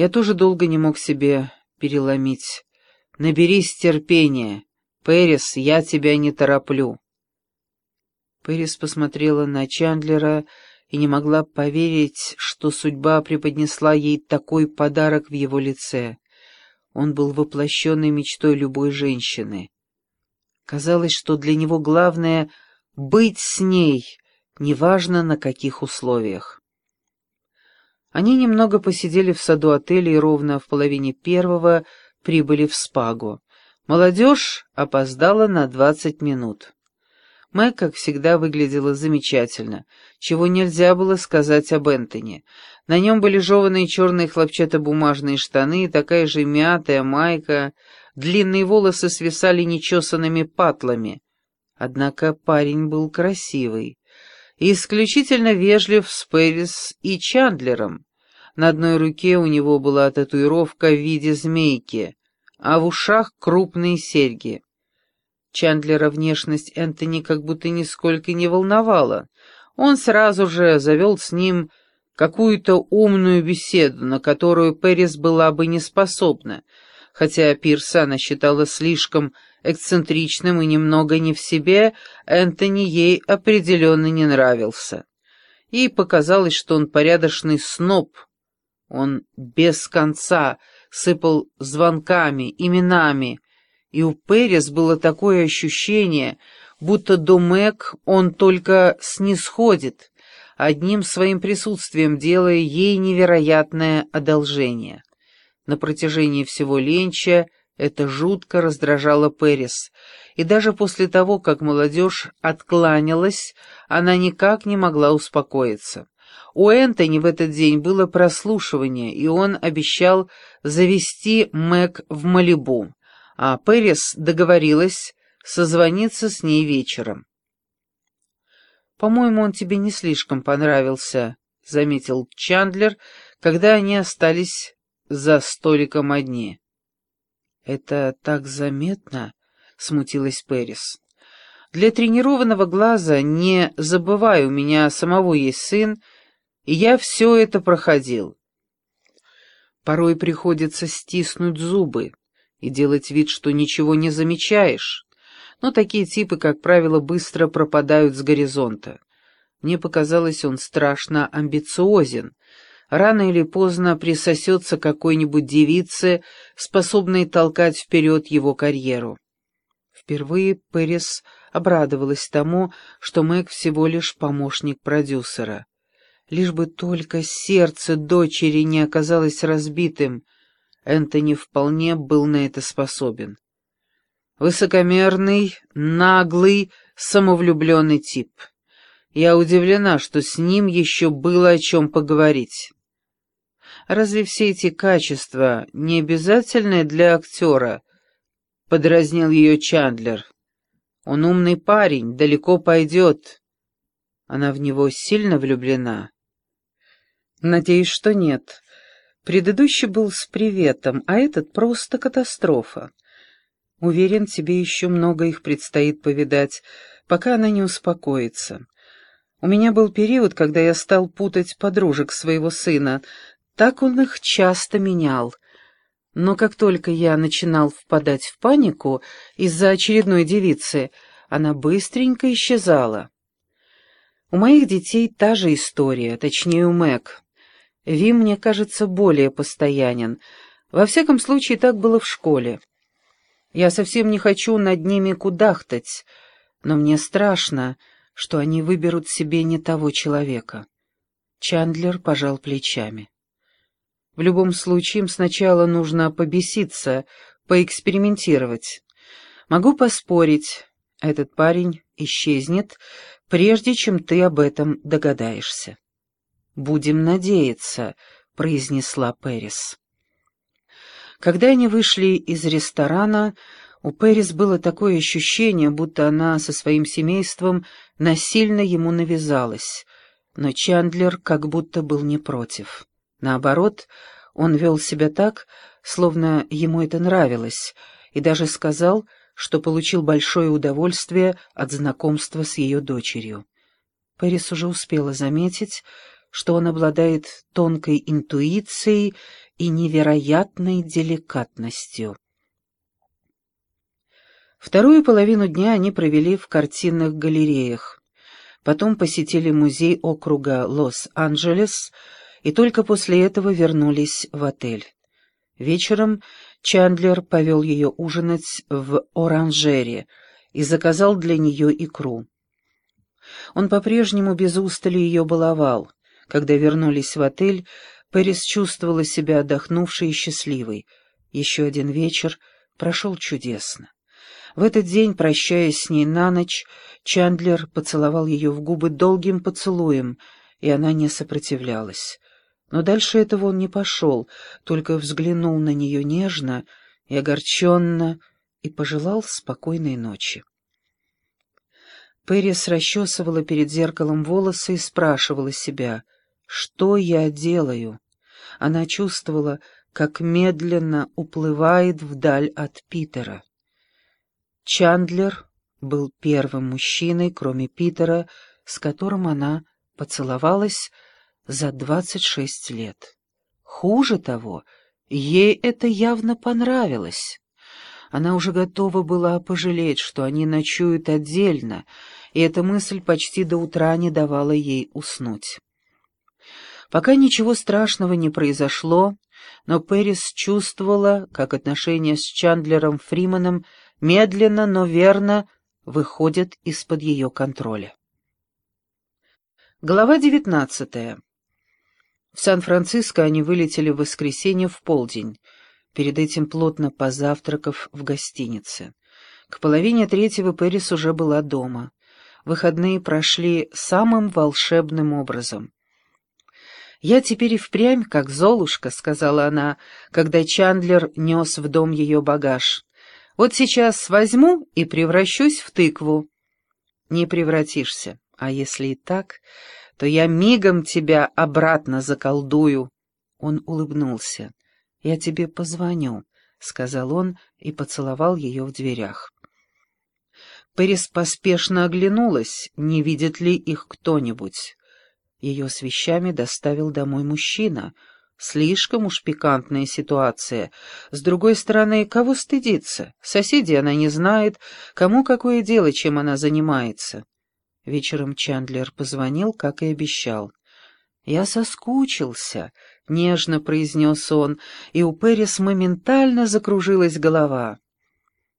Я тоже долго не мог себе переломить. Наберись терпения. Пэрис, я тебя не тороплю. Пэрис посмотрела на Чандлера и не могла поверить, что судьба преподнесла ей такой подарок в его лице. Он был воплощенной мечтой любой женщины. Казалось, что для него главное — быть с ней, неважно на каких условиях. Они немного посидели в саду отеля и ровно в половине первого прибыли в Спагу. Молодежь опоздала на двадцать минут. Мэг, как всегда, выглядела замечательно, чего нельзя было сказать об Энтони. На нем были жеванные черные хлопчатобумажные штаны, такая же мятая майка, длинные волосы свисали нечесанными патлами. Однако парень был красивый исключительно вежлив с Пэрис и Чандлером. На одной руке у него была татуировка в виде змейки, а в ушах крупные серьги. Чандлера внешность Энтони как будто нисколько не волновала. Он сразу же завел с ним какую-то умную беседу, на которую Пэрис была бы не способна, хотя Пирса она считала слишком эксцентричным и немного не в себе, Энтони ей определенно не нравился. Ей показалось, что он порядочный сноб. Он без конца сыпал звонками, именами, и у Перес было такое ощущение, будто до Мэг он только снисходит, одним своим присутствием делая ей невероятное одолжение. На протяжении всего ленча это жутко раздражало Перес, и даже после того, как молодежь откланялась, она никак не могла успокоиться. У Энтони в этот день было прослушивание, и он обещал завести Мэг в Малибу а Пэрис договорилась созвониться с ней вечером. «По-моему, он тебе не слишком понравился», — заметил Чандлер, когда они остались за столиком одни. «Это так заметно», — смутилась Пэрис. «Для тренированного глаза, не забывай, у меня самого есть сын, и я все это проходил. Порой приходится стиснуть зубы и делать вид, что ничего не замечаешь. Но такие типы, как правило, быстро пропадают с горизонта. Мне показалось, он страшно амбициозен. Рано или поздно присосется какой-нибудь девице, способной толкать вперед его карьеру. Впервые Пэрис обрадовалась тому, что Мэг всего лишь помощник продюсера. Лишь бы только сердце дочери не оказалось разбитым — Энтони вполне был на это способен. Высокомерный, наглый, самовлюбленный тип. Я удивлена, что с ним еще было о чем поговорить. Разве все эти качества не обязательны для актера? Подразнил ее Чандлер. Он умный парень, далеко пойдет. Она в него сильно влюблена? Надеюсь, что нет. Предыдущий был с приветом, а этот просто катастрофа. Уверен, тебе еще много их предстоит повидать, пока она не успокоится. У меня был период, когда я стал путать подружек своего сына. Так он их часто менял. Но как только я начинал впадать в панику из-за очередной девицы, она быстренько исчезала. У моих детей та же история, точнее у Мэг. Вим, мне кажется, более постоянен. Во всяком случае, так было в школе. Я совсем не хочу над ними кудахтать, но мне страшно, что они выберут себе не того человека. Чандлер пожал плечами. В любом случае, им сначала нужно побеситься, поэкспериментировать. Могу поспорить, этот парень исчезнет, прежде чем ты об этом догадаешься. «Будем надеяться», — произнесла Пэрис. Когда они вышли из ресторана, у Пэрис было такое ощущение, будто она со своим семейством насильно ему навязалась, но Чандлер как будто был не против. Наоборот, он вел себя так, словно ему это нравилось, и даже сказал, что получил большое удовольствие от знакомства с ее дочерью. Пэрис уже успела заметить, что он обладает тонкой интуицией и невероятной деликатностью. Вторую половину дня они провели в картинных галереях. Потом посетили музей округа Лос-Анджелес и только после этого вернулись в отель. Вечером Чандлер повел ее ужинать в оранжере и заказал для нее икру. Он по-прежнему без устали ее баловал. Когда вернулись в отель, Пэрис чувствовала себя отдохнувшей и счастливой. Еще один вечер прошел чудесно. В этот день, прощаясь с ней на ночь, Чандлер поцеловал ее в губы долгим поцелуем, и она не сопротивлялась. Но дальше этого он не пошел, только взглянул на нее нежно и огорченно и пожелал спокойной ночи. Пэрис расчесывала перед зеркалом волосы и спрашивала себя, что я делаю. Она чувствовала, как медленно уплывает вдаль от Питера. Чандлер был первым мужчиной, кроме Питера, с которым она поцеловалась за двадцать шесть лет. Хуже того, ей это явно понравилось. Она уже готова была пожалеть, что они ночуют отдельно, и эта мысль почти до утра не давала ей уснуть. Пока ничего страшного не произошло, но Пэрис чувствовала, как отношения с Чандлером Фриманом медленно, но верно выходят из-под ее контроля. Глава девятнадцатая. В Сан-Франциско они вылетели в воскресенье в полдень, перед этим плотно позавтракав в гостинице. К половине третьего Пэрис уже была дома. Выходные прошли самым волшебным образом. «Я теперь и впрямь как Золушка», — сказала она, когда Чандлер нес в дом ее багаж. «Вот сейчас возьму и превращусь в тыкву». «Не превратишься, а если и так, то я мигом тебя обратно заколдую». Он улыбнулся. «Я тебе позвоню», — сказал он и поцеловал ее в дверях. Пэрис поспешно оглянулась, не видит ли их кто-нибудь. Ее с вещами доставил домой мужчина. Слишком уж пикантная ситуация. С другой стороны, кого стыдиться? Соседей она не знает, кому какое дело, чем она занимается. Вечером Чандлер позвонил, как и обещал. «Я соскучился», — нежно произнес он, и у Пэрис моментально закружилась голова.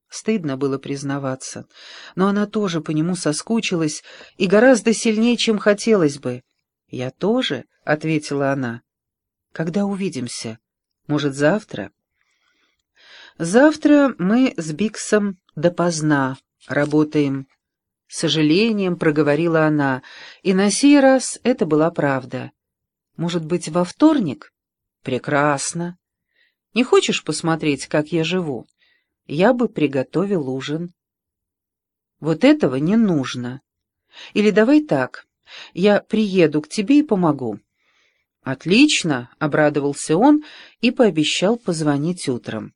Стыдно было признаваться, но она тоже по нему соскучилась и гораздо сильнее, чем хотелось бы. «Я тоже», — ответила она. «Когда увидимся? Может, завтра?» «Завтра мы с Биксом допоздна работаем», — сожалением проговорила она, и на сей раз это была правда. «Может быть, во вторник?» «Прекрасно. Не хочешь посмотреть, как я живу? Я бы приготовил ужин». «Вот этого не нужно. Или давай так». Я приеду к тебе и помогу». «Отлично», — обрадовался он и пообещал позвонить утром.